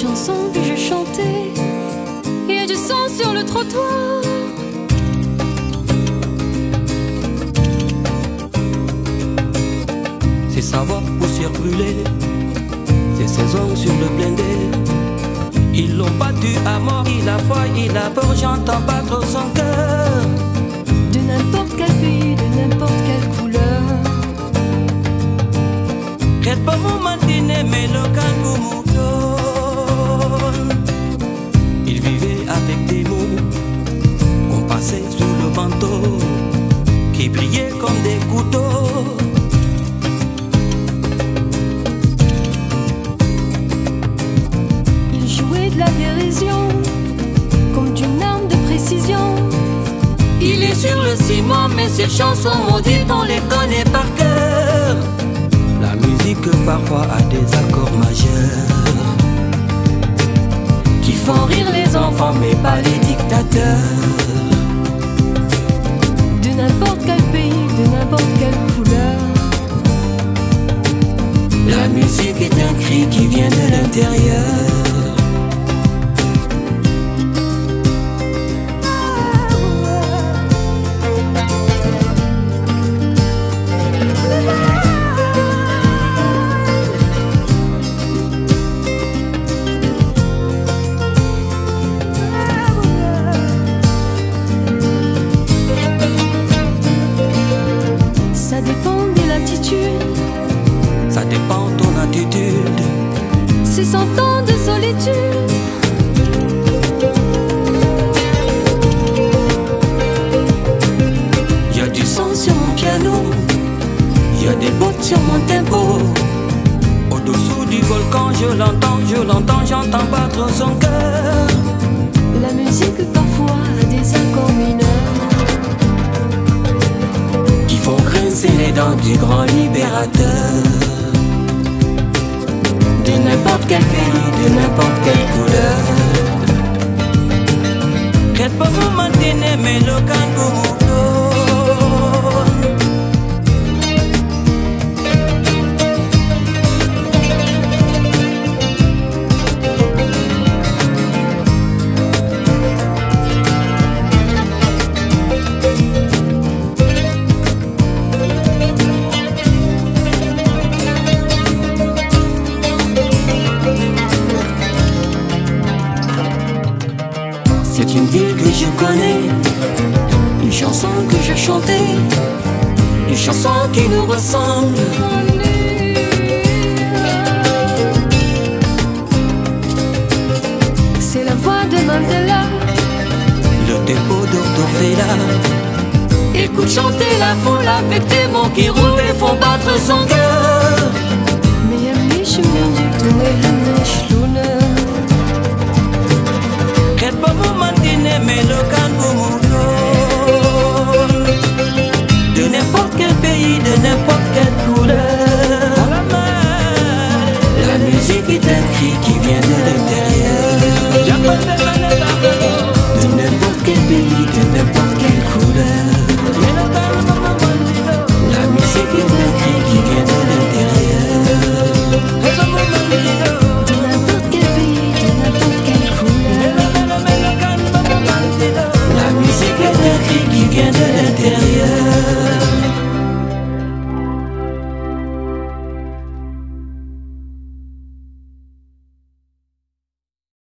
chanson que je chantais. Il y a du sang sur le trottoir. C'est sa voix poussière brûlée, c'est ses ongles sur le blindé. Ils l'ont battu à mort, il a foi, il a peur, j'entends battre son cœur. De n'importe quel pays, de n'importe quelle couleur. Red pas mon matinée, mais le Il jouait de la dérision, comme d'une arme de précision. Il est sur le ciment, mais ses chansons maudites, on les connaît par cœur. La musique parfois a des accords majeurs qui font rire les enfants, mais pas les dictateurs. De cent ans de solitude. Y a du sang sur mon piano, y a des bottes sur mon tempo. Au-dessous du volcan, je l'entends, je l'entends, j'entends battre son cœur. La musique parfois a des accords mineurs. Qui font grincer les dents du grand libérateur. N'importe quel pays, de n'importe quelle couleur. Red pas vous maintenir, mais le kangourou. C'est une ville que je connais, une chanson que je chantais, une chanson qui nous ressemble. C'est la voix de Mandela. Le dépôt d'Ortofela. Écoute chanter la foule avec des mots qui roulent et font battre son cœur.